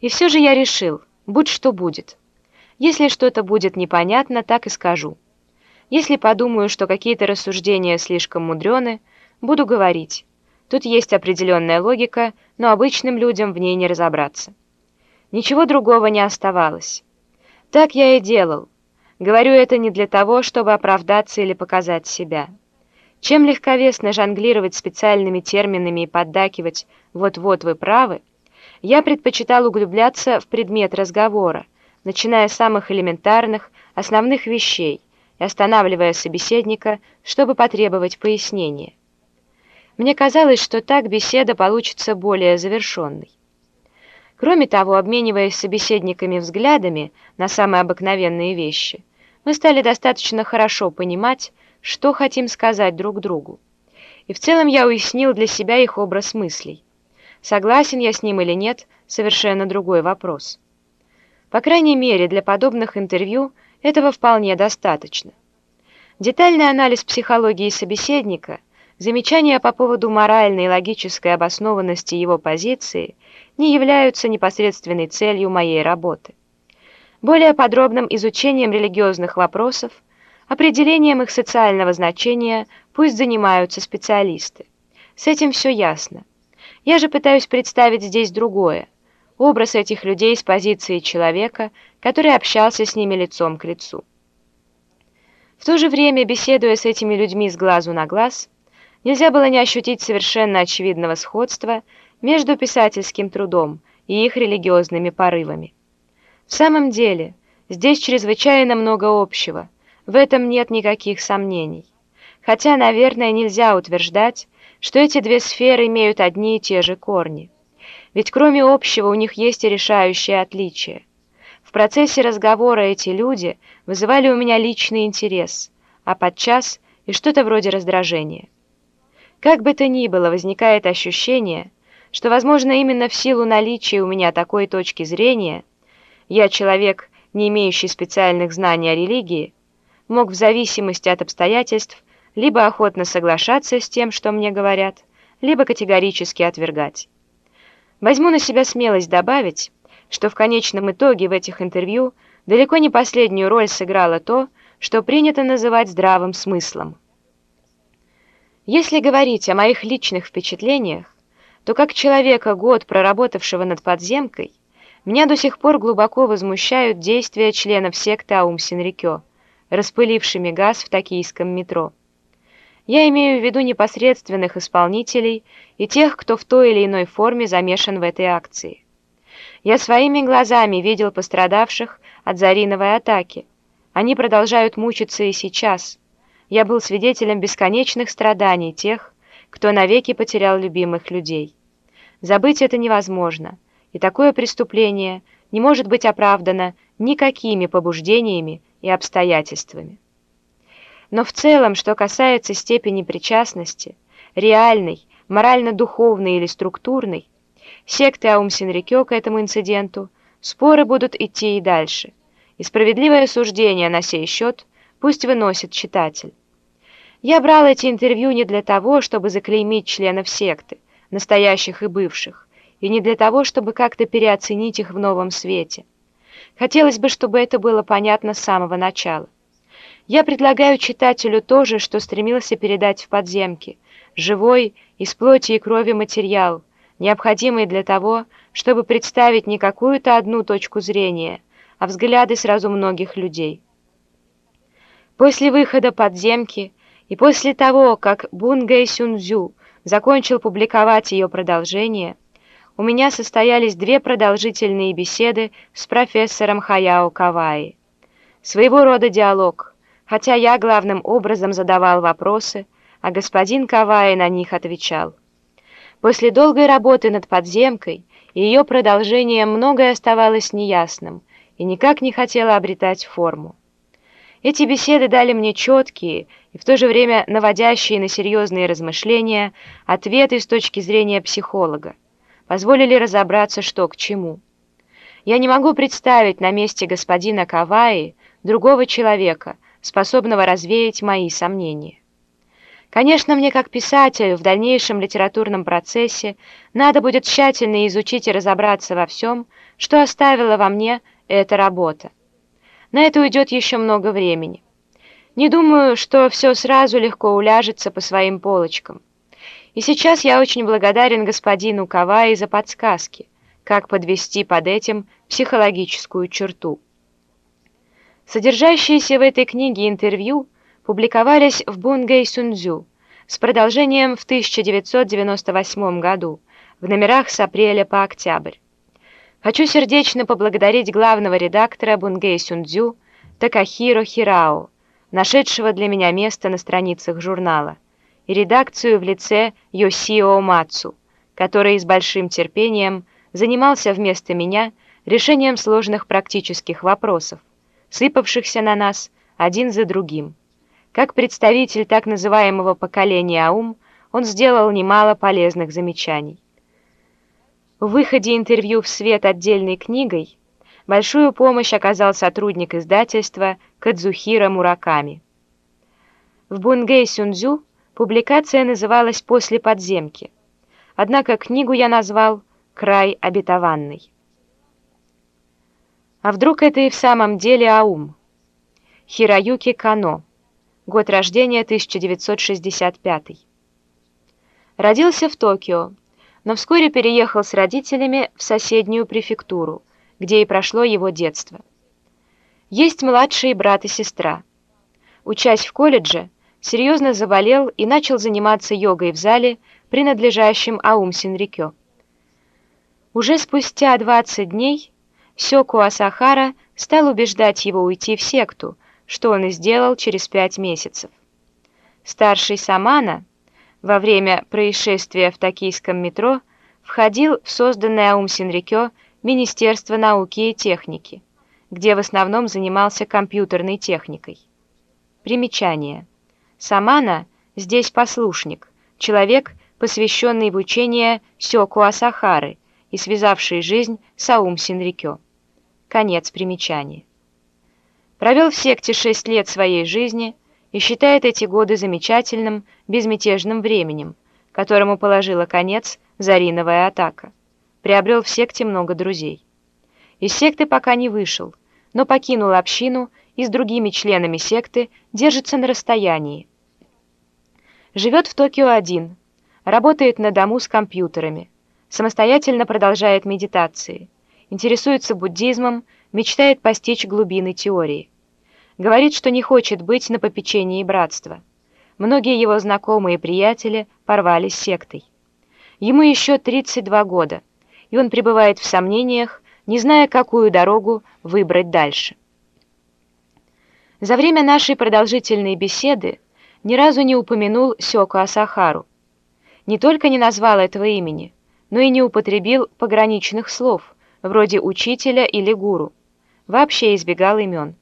И все же я решил, будь что будет. Если что-то будет непонятно, так и скажу. Если подумаю, что какие-то рассуждения слишком мудрены, буду говорить. Тут есть определенная логика, но обычным людям в ней не разобраться. Ничего другого не оставалось. Так я и делал. Говорю это не для того, чтобы оправдаться или показать себя. Чем легковесно жонглировать специальными терминами и поддакивать «вот-вот вы правы», я предпочитал углубляться в предмет разговора, начиная с самых элементарных, основных вещей и останавливая собеседника, чтобы потребовать пояснения. Мне казалось, что так беседа получится более завершенной. Кроме того, обмениваясь собеседниками взглядами на самые обыкновенные вещи, мы стали достаточно хорошо понимать, что хотим сказать друг другу. И в целом я уяснил для себя их образ мыслей. Согласен я с ним или нет – совершенно другой вопрос. По крайней мере, для подобных интервью этого вполне достаточно. Детальный анализ психологии собеседника – Замечания по поводу моральной и логической обоснованности его позиции не являются непосредственной целью моей работы. Более подробным изучением религиозных вопросов, определением их социального значения пусть занимаются специалисты. С этим все ясно. Я же пытаюсь представить здесь другое. Образ этих людей с позиции человека, который общался с ними лицом к лицу. В то же время, беседуя с этими людьми с глазу на глаз, Нельзя было не ощутить совершенно очевидного сходства между писательским трудом и их религиозными порывами. В самом деле, здесь чрезвычайно много общего, в этом нет никаких сомнений. Хотя, наверное, нельзя утверждать, что эти две сферы имеют одни и те же корни. Ведь кроме общего у них есть и решающее отличие. В процессе разговора эти люди вызывали у меня личный интерес, а подчас и что-то вроде раздражения. Как бы то ни было, возникает ощущение, что, возможно, именно в силу наличия у меня такой точки зрения, я человек, не имеющий специальных знаний о религии, мог в зависимости от обстоятельств либо охотно соглашаться с тем, что мне говорят, либо категорически отвергать. Возьму на себя смелость добавить, что в конечном итоге в этих интервью далеко не последнюю роль сыграло то, что принято называть здравым смыслом. Если говорить о моих личных впечатлениях, то как человека, год проработавшего над подземкой, меня до сих пор глубоко возмущают действия членов секты Аум Синрикё, распылившими газ в токийском метро. Я имею в виду непосредственных исполнителей и тех, кто в той или иной форме замешан в этой акции. Я своими глазами видел пострадавших от зариновой атаки. Они продолжают мучиться и сейчас – я был свидетелем бесконечных страданий тех, кто навеки потерял любимых людей. Забыть это невозможно, и такое преступление не может быть оправдано никакими побуждениями и обстоятельствами. Но в целом, что касается степени причастности, реальной, морально-духовной или структурной, секты Аум Синрикё к этому инциденту, споры будут идти и дальше, и справедливое суждение на сей счет пусть выносит читатель. Я брал эти интервью не для того, чтобы заклеймить членов секты, настоящих и бывших, и не для того, чтобы как-то переоценить их в новом свете. Хотелось бы, чтобы это было понятно с самого начала. Я предлагаю читателю то же, что стремился передать в подземке, живой, из плоти и крови материал, необходимый для того, чтобы представить не какую-то одну точку зрения, а взгляды сразу многих людей. После выхода подземки и после того, как Бунгэ Сюнзю закончил публиковать ее продолжение, у меня состоялись две продолжительные беседы с профессором Хаяо Каваи. Своего рода диалог, хотя я главным образом задавал вопросы, а господин Каваи на них отвечал. После долгой работы над подземкой и ее продолжением многое оставалось неясным и никак не хотело обретать форму. Эти беседы дали мне четкие и в то же время наводящие на серьезные размышления ответы с точки зрения психолога, позволили разобраться, что к чему. Я не могу представить на месте господина Каваи другого человека, способного развеять мои сомнения. Конечно, мне как писателю в дальнейшем литературном процессе надо будет тщательно изучить и разобраться во всем, что оставила во мне эта работа. На это уйдет еще много времени. Не думаю, что все сразу легко уляжется по своим полочкам. И сейчас я очень благодарен господину Каваи за подсказки, как подвести под этим психологическую черту. Содержащиеся в этой книге интервью публиковались в Бунгэй Сунцзю с продолжением в 1998 году в номерах с апреля по октябрь. Хочу сердечно поблагодарить главного редактора Бунгэй Сюндзю Такахиро Хирао, нашедшего для меня место на страницах журнала, и редакцию в лице Йосио Мацу, который с большим терпением занимался вместо меня решением сложных практических вопросов, сыпавшихся на нас один за другим. Как представитель так называемого поколения АУМ, он сделал немало полезных замечаний. В выходе интервью в свет отдельной книгой большую помощь оказал сотрудник издательства Кадзухира Мураками. В Бунгэй Сюнзю публикация называлась «После подземки», однако книгу я назвал «Край обетованный». А вдруг это и в самом деле Аум? Хироюки Кано. Год рождения 1965. Родился в Токио но вскоре переехал с родителями в соседнюю префектуру, где и прошло его детство. Есть младший брат и сестра. Учась в колледже, серьезно заболел и начал заниматься йогой в зале, принадлежащем Аум Синрикё. Уже спустя 20 дней Сёку Асахара стал убеждать его уйти в секту, что он и сделал через пять месяцев. Старший Самана – во время происшествия в токийском метро входил в созданное Аум Синрикё Министерство науки и техники, где в основном занимался компьютерной техникой. Примечание. Самана здесь послушник, человек, посвященный в учение Сёку Асахары и связавший жизнь с Аум Синрикё. Конец примечания. Провел в секте шесть лет своей жизни – и считает эти годы замечательным, безмятежным временем, которому положила конец Зариновая атака. Приобрел в секте много друзей. Из секты пока не вышел, но покинул общину и с другими членами секты держится на расстоянии. Живет в Токио один, работает на дому с компьютерами, самостоятельно продолжает медитации, интересуется буддизмом, мечтает постичь глубины теории. Говорит, что не хочет быть на попечении братства. Многие его знакомые и приятели порвались сектой. Ему еще 32 года, и он пребывает в сомнениях, не зная, какую дорогу выбрать дальше. За время нашей продолжительной беседы ни разу не упомянул Сёку Асахару. Не только не назвал этого имени, но и не употребил пограничных слов, вроде учителя или гуру. Вообще избегал имен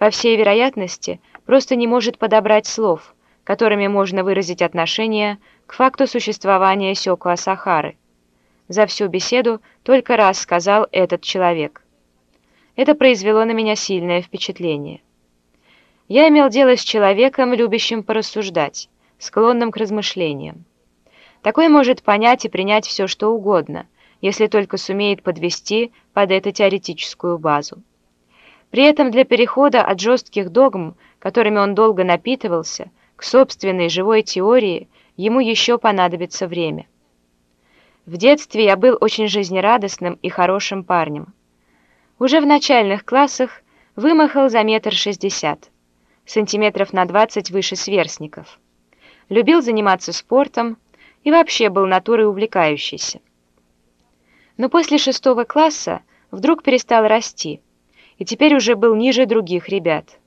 по всей вероятности, просто не может подобрать слов, которыми можно выразить отношение к факту существования Сёку Асахары. За всю беседу только раз сказал этот человек. Это произвело на меня сильное впечатление. Я имел дело с человеком, любящим порассуждать, склонным к размышлениям. Такой может понять и принять все, что угодно, если только сумеет подвести под это теоретическую базу. При этом для перехода от жестких догм, которыми он долго напитывался, к собственной живой теории ему еще понадобится время. В детстве я был очень жизнерадостным и хорошим парнем. Уже в начальных классах вымахал за метр шестьдесят, сантиметров на двадцать выше сверстников. Любил заниматься спортом и вообще был натурой увлекающейся. Но после шестого класса вдруг перестал расти – и теперь уже был ниже других ребят.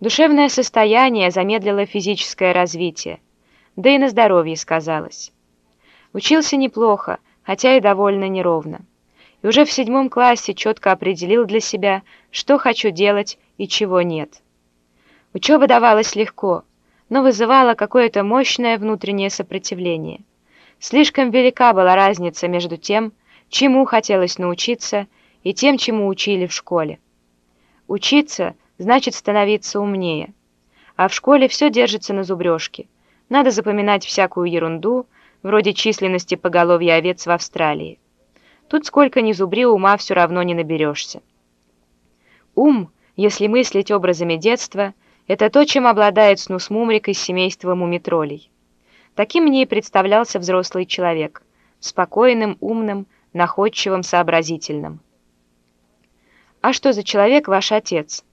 Душевное состояние замедлило физическое развитие, да и на здоровье сказалось. Учился неплохо, хотя и довольно неровно. И уже в седьмом классе четко определил для себя, что хочу делать и чего нет. Учеба давалась легко, но вызывала какое-то мощное внутреннее сопротивление. Слишком велика была разница между тем, чему хотелось научиться, и тем, чему учили в школе. Учиться значит становиться умнее. А в школе все держится на зубрежке. Надо запоминать всякую ерунду, вроде численности поголовья овец в Австралии. Тут сколько ни зубри, ума все равно не наберешься. Ум, если мыслить образами детства, это то, чем обладает Снус Мумрик из семейства мумитролей. Таким мне и представлялся взрослый человек, спокойным, умным, находчивым, сообразительным. А что за человек ваш отец?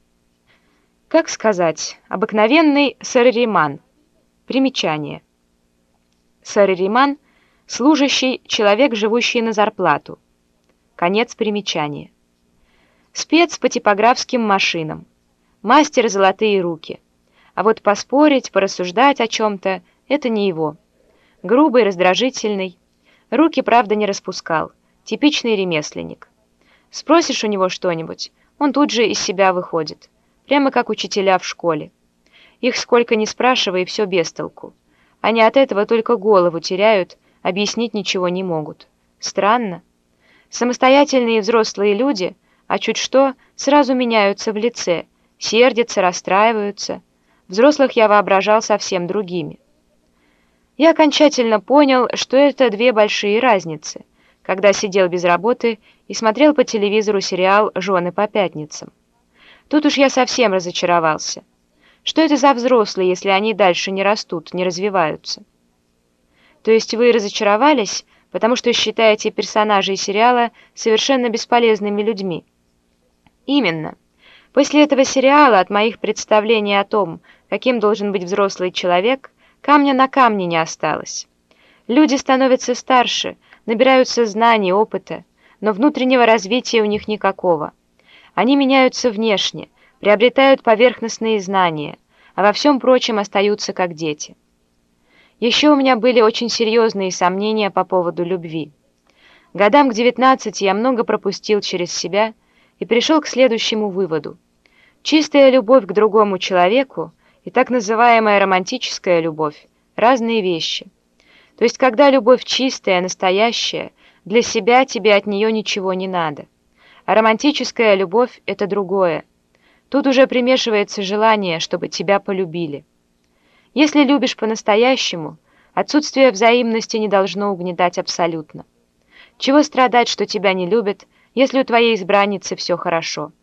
Как сказать, обыкновенный сарариман. Примечание. Сарариман – служащий, человек, живущий на зарплату. Конец примечания. Спец по типографским машинам. Мастер золотые руки. А вот поспорить, порассуждать о чем-то – это не его. Грубый, раздражительный. Руки, правда, не распускал. Типичный ремесленник. Спросишь у него что-нибудь, он тут же из себя выходит. Прямо как учителя в школе. Их сколько ни спрашивай, все без толку. Они от этого только голову теряют, объяснить ничего не могут. Странно. Самостоятельные взрослые люди, а чуть что, сразу меняются в лице, сердятся, расстраиваются. Взрослых я воображал совсем другими. Я окончательно понял, что это две большие разницы, когда сидел без работы и смотрел по телевизору сериал «Жены по пятницам». Тут уж я совсем разочаровался. Что это за взрослые, если они дальше не растут, не развиваются? То есть вы разочаровались, потому что считаете персонажей сериала совершенно бесполезными людьми. Именно. После этого сериала от моих представлений о том, каким должен быть взрослый человек, камня на камне не осталось. Люди становятся старше, набираются знаний, опыта, но внутреннего развития у них никакого. Они меняются внешне, приобретают поверхностные знания, а во всем прочем остаются как дети. Еще у меня были очень серьезные сомнения по поводу любви. Годам к 19 я много пропустил через себя и пришел к следующему выводу. Чистая любовь к другому человеку и так называемая романтическая любовь – разные вещи. То есть, когда любовь чистая, настоящая, для себя тебе от нее ничего не надо. А романтическая любовь – это другое. Тут уже примешивается желание, чтобы тебя полюбили. Если любишь по-настоящему, отсутствие взаимности не должно угнетать абсолютно. Чего страдать, что тебя не любят, если у твоей избранницы все хорошо?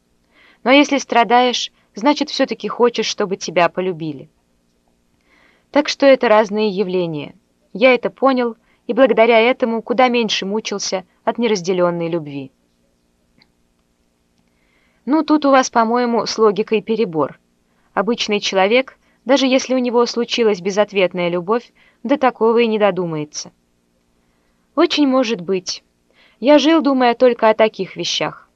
Но если страдаешь, значит, все-таки хочешь, чтобы тебя полюбили. Так что это разные явления. Я это понял, и благодаря этому куда меньше мучился от неразделенной любви. Ну, тут у вас, по-моему, с логикой перебор. Обычный человек – даже если у него случилась безответная любовь, до такого и не додумается. Очень может быть. Я жил, думая только о таких вещах.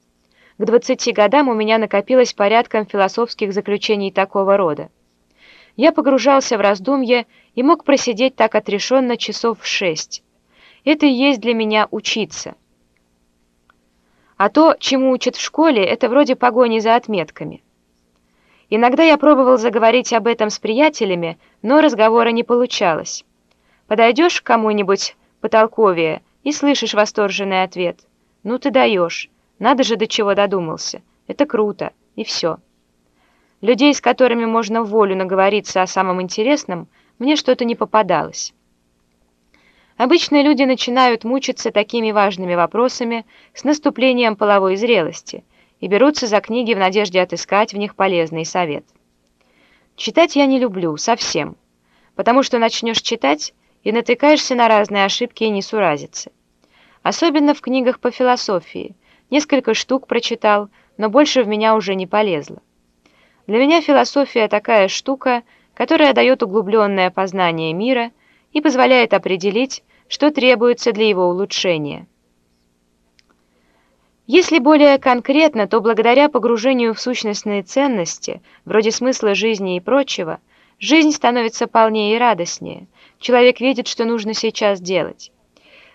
К 20 годам у меня накопилось порядком философских заключений такого рода. Я погружался в раздумья и мог просидеть так отрешенно часов в шесть. Это и есть для меня учиться. А то, чему учат в школе, это вроде погони за отметками. Иногда я пробовал заговорить об этом с приятелями, но разговора не получалось. Подойдешь к кому-нибудь потолковее и слышишь восторженный ответ. «Ну ты даешь, надо же до чего додумался, это круто» и все. Людей, с которыми можно в волю наговориться о самом интересном, мне что-то не попадалось. Обычно люди начинают мучиться такими важными вопросами с наступлением половой зрелости – и берутся за книги в надежде отыскать в них полезный совет. Читать я не люблю, совсем, потому что начнешь читать и натыкаешься на разные ошибки и несуразицы. Особенно в книгах по философии. Несколько штук прочитал, но больше в меня уже не полезло. Для меня философия такая штука, которая дает углубленное познание мира и позволяет определить, что требуется для его улучшения. Если более конкретно, то благодаря погружению в сущностные ценности, вроде смысла жизни и прочего, жизнь становится полнее и радостнее. Человек видит, что нужно сейчас делать.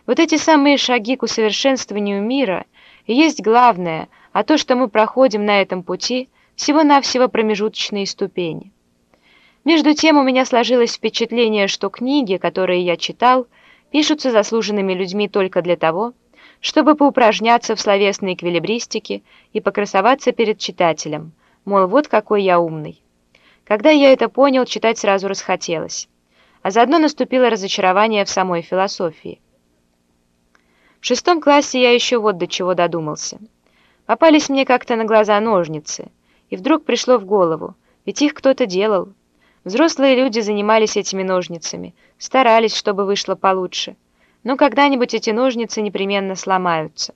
Вот эти самые шаги к усовершенствованию мира и есть главное, а то, что мы проходим на этом пути, всего-навсего промежуточные ступени. Между тем у меня сложилось впечатление, что книги, которые я читал, пишутся заслуженными людьми только для того, чтобы поупражняться в словесной эквилибристике и покрасоваться перед читателем, мол, вот какой я умный. Когда я это понял, читать сразу расхотелось. а заодно наступило разочарование в самой философии. В шестом классе я еще вот до чего додумался. Попались мне как-то на глаза ножницы, и вдруг пришло в голову, ведь их кто-то делал. Взрослые люди занимались этими ножницами, старались, чтобы вышло получше. Но когда-нибудь эти ножницы непременно сломаются.